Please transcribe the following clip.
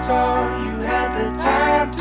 That's all you had the time to